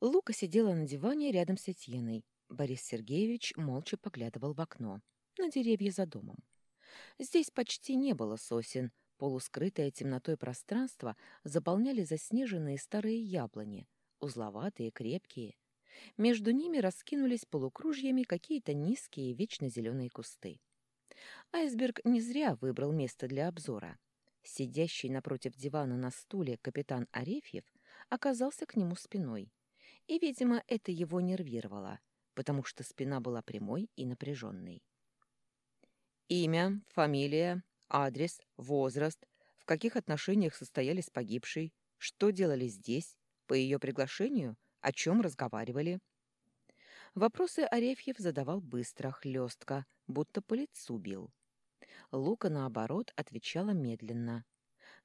Лука сидела на диване рядом с Этьеной. Борис Сергеевич молча поглядывал в окно, на деревья за домом. Здесь почти не было сосен, полускрытое темнотой пространство заполняли заснеженные старые яблони, узловатые, крепкие. Между ними раскинулись полукружьями какие-то низкие вечно зеленые кусты. Айсберг не зря выбрал место для обзора. Сидящий напротив дивана на стуле капитан Арефьев оказался к нему спиной. И, видимо, это его нервировало, потому что спина была прямой и напряженной. Имя, фамилия, адрес, возраст, в каких отношениях состояли с погибшей, что делали здесь, по ее приглашению, о чем разговаривали. Вопросы Арефьев задавал быстро, хлестко, будто по лицу бил. Лука, наоборот, отвечала медленно.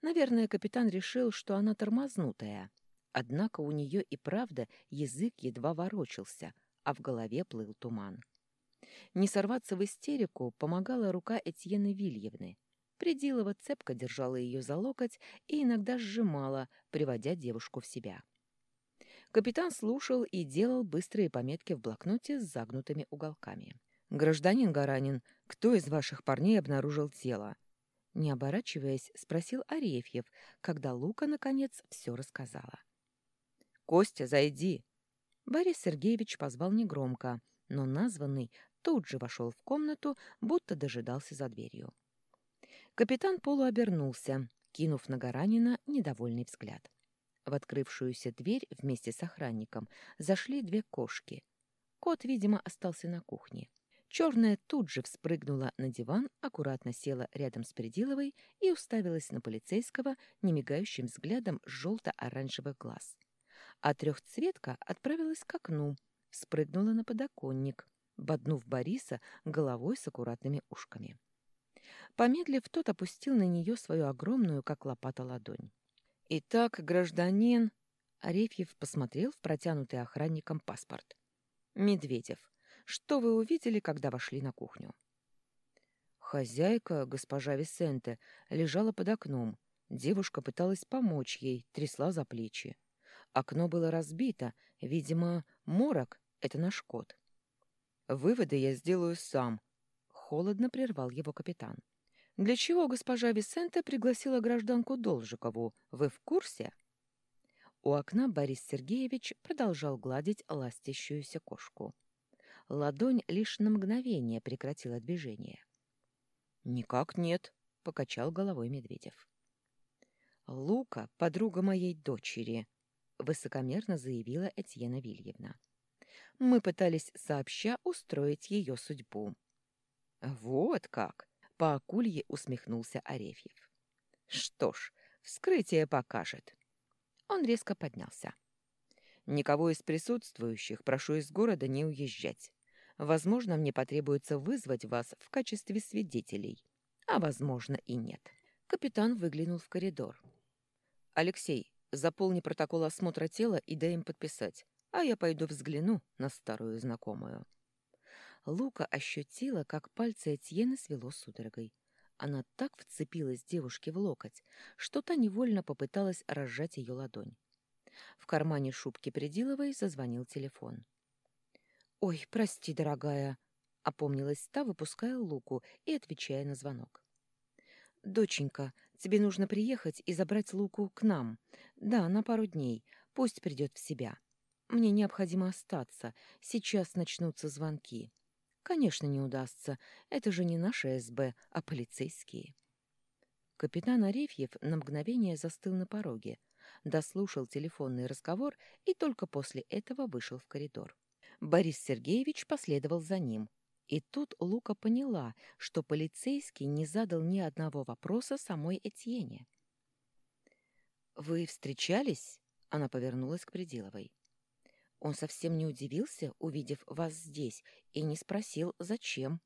Наверное, капитан решил, что она тормознутая. Однако у нее и правда язык едва ворочался, а в голове плыл туман. Не сорваться в истерику помогала рука Этьены Вильевны. Придилова цепко держала ее за локоть и иногда сжимала, приводя девушку в себя. Капитан слушал и делал быстрые пометки в блокноте с загнутыми уголками. «Гражданин Гаранин, кто из ваших парней обнаружил тело?» Не оборачиваясь, спросил Арефьев, когда Лука, наконец, все рассказала. «Костя, зайди!» Борис Сергеевич позвал негромко, но названный тут же вошел в комнату, будто дожидался за дверью. Капитан полуобернулся, кинув на Гаранина недовольный взгляд. В открывшуюся дверь вместе с охранником зашли две кошки. Кот, видимо, остался на кухне. Черная тут же вспрыгнула на диван, аккуратно села рядом с Придиловой и уставилась на полицейского немигающим взглядом желто-оранжевых глаз. А трехцветка отправилась к окну, спрыгнула на подоконник, боднув Бориса головой с аккуратными ушками. Помедлив, тот опустил на нее свою огромную, как лопата, ладонь. «Итак, гражданин...» Арефьев посмотрел в протянутый охранником паспорт. «Медведев, что вы увидели, когда вошли на кухню?» Хозяйка, госпожа Висенте, лежала под окном. Девушка пыталась помочь ей, трясла за плечи. Окно было разбито, видимо, морок — это наш кот. «Выводы я сделаю сам», — холодно прервал его капитан. «Для чего госпожа Висенте пригласила гражданку Должикову? Вы в курсе?» У окна Борис Сергеевич продолжал гладить ластящуюся кошку. Ладонь лишь на мгновение прекратила движение. «Никак нет», — покачал головой Медведев. «Лука — подруга моей дочери», — высокомерно заявила Этьена Вильевна. «Мы пытались сообща устроить ее судьбу». «Вот как!» — по акулье усмехнулся Арефьев. «Что ж, вскрытие покажет». Он резко поднялся. «Никого из присутствующих прошу из города не уезжать. Возможно, мне потребуется вызвать вас в качестве свидетелей, а возможно и нет». Капитан выглянул в коридор. «Алексей, заполни протокол осмотра тела и дай им подписать, а я пойду взгляну на старую знакомую». Лука ощутила, как пальцы Этьены свело судорогой. Она так вцепилась девушке в локоть, что та невольно попыталась разжать ее ладонь. В кармане шубки Придиловой зазвонил телефон. «Ой, прости, дорогая», — опомнилась та, выпуская Луку и отвечая на звонок. «Доченька, тебе нужно приехать и забрать Луку к нам. Да, на пару дней. Пусть придет в себя. Мне необходимо остаться. Сейчас начнутся звонки. Конечно, не удастся. Это же не наши СБ, а полицейские». Капитан Арефьев на мгновение застыл на пороге, дослушал телефонный разговор и только после этого вышел в коридор. Борис Сергеевич последовал за ним. И тут Лука поняла, что полицейский не задал ни одного вопроса самой Этьене. «Вы встречались?» — она повернулась к Пределовой. Он совсем не удивился, увидев вас здесь, и не спросил, зачем.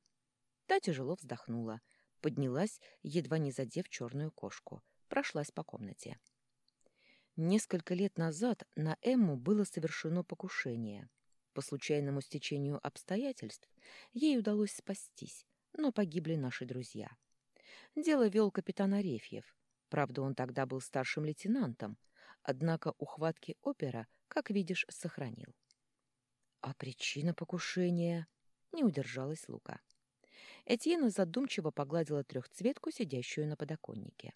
Та тяжело вздохнула, поднялась, едва не задев черную кошку, прошлась по комнате. Несколько лет назад на Эмму было совершено покушение. По случайному стечению обстоятельств ей удалось спастись, но погибли наши друзья. Дело вел капитан Арефьев. Правда, он тогда был старшим лейтенантом, однако ухватки опера, как видишь, сохранил. «А причина покушения?» — не удержалась Лука. Этьена задумчиво погладила трехцветку, сидящую на подоконнике.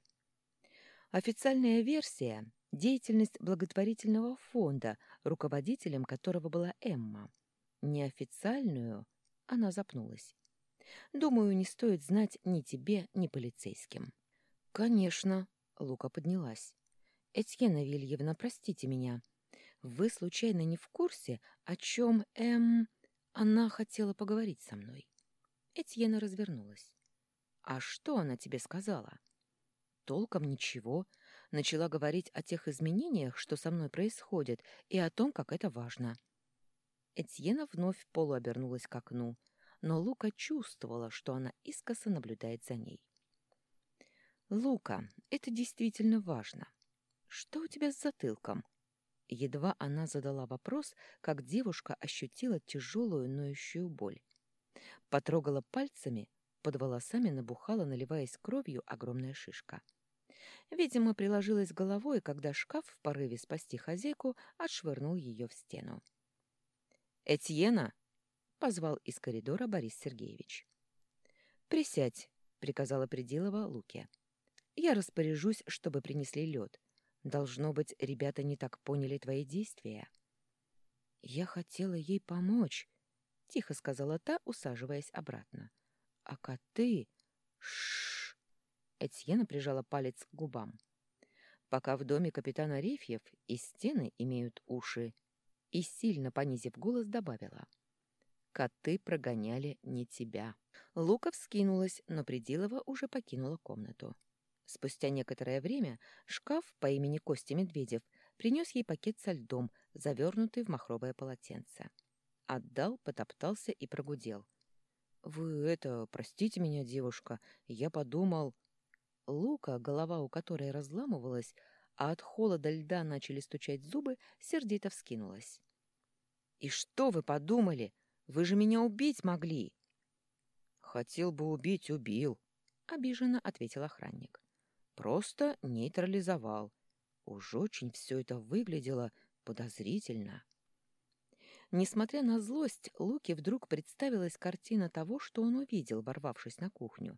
Официальная версия — деятельность благотворительного фонда, руководителем которого была Эмма. Неофициальную она запнулась. Думаю, не стоит знать ни тебе, ни полицейским. Конечно, Лука поднялась. Этьена Вильевна, простите меня. Вы случайно не в курсе, о чем Эм... Она хотела поговорить со мной. Этьена развернулась. «А что она тебе сказала?» «Толком ничего. Начала говорить о тех изменениях, что со мной происходит, и о том, как это важно». Этьена вновь полуобернулась к окну, но Лука чувствовала, что она искоса наблюдает за ней. «Лука, это действительно важно. Что у тебя с затылком?» Едва она задала вопрос, как девушка ощутила тяжелую ноющую боль. Потрогала пальцами, под волосами набухала, наливаясь кровью, огромная шишка. Видимо, приложилась головой, когда шкаф в порыве спасти хозяйку отшвырнул ее в стену. «Этьена!» — позвал из коридора Борис Сергеевич. «Присядь», — приказала Придилова Луке. «Я распоряжусь, чтобы принесли лед. Должно быть, ребята не так поняли твои действия». «Я хотела ей помочь», — тихо сказала та, усаживаясь обратно. «А коты...» Шш! Этьена прижала палец к губам. «Пока в доме капитана Рифьев и стены имеют уши». И, сильно понизив голос, добавила. «Коты прогоняли не тебя». Лука вскинулась, но Придилова уже покинула комнату. Спустя некоторое время шкаф по имени Костя Медведев принес ей пакет со льдом, завернутый в махровое полотенце. Отдал, потоптался и прогудел. «Вы это, простите меня, девушка, я подумал...» Лука, голова у которой разламывалась, а от холода льда начали стучать зубы, сердито вскинулась. «И что вы подумали? Вы же меня убить могли!» «Хотел бы убить, убил», — обиженно ответил охранник. «Просто нейтрализовал. Уж очень все это выглядело подозрительно». Несмотря на злость, Луке вдруг представилась картина того, что он увидел, ворвавшись на кухню.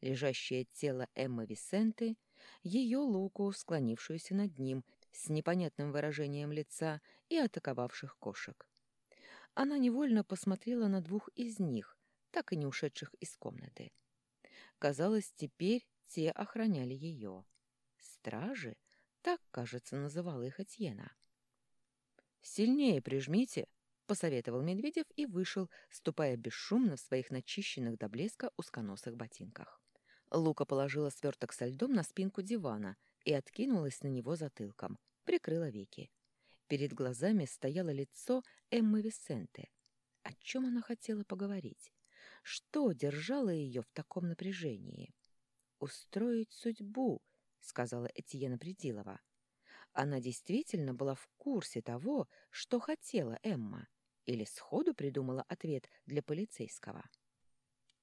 Лежащее тело Эммы Висенты, ее Луку, склонившуюся над ним, с непонятным выражением лица и атаковавших кошек. Она невольно посмотрела на двух из них, так и не ушедших из комнаты. Казалось, теперь те охраняли ее. Стражи? Так, кажется, называла их Этьена. «Сильнее прижмите!» посоветовал Медведев и вышел, ступая бесшумно в своих начищенных до блеска узконосых ботинках. Лука положила сверток со льдом на спинку дивана и откинулась на него затылком, прикрыла веки. Перед глазами стояло лицо Эммы Висенте. О чем она хотела поговорить? Что держало ее в таком напряжении? «Устроить судьбу», — сказала Этьена Придилова. Она действительно была в курсе того, что хотела Эмма или сходу придумала ответ для полицейского.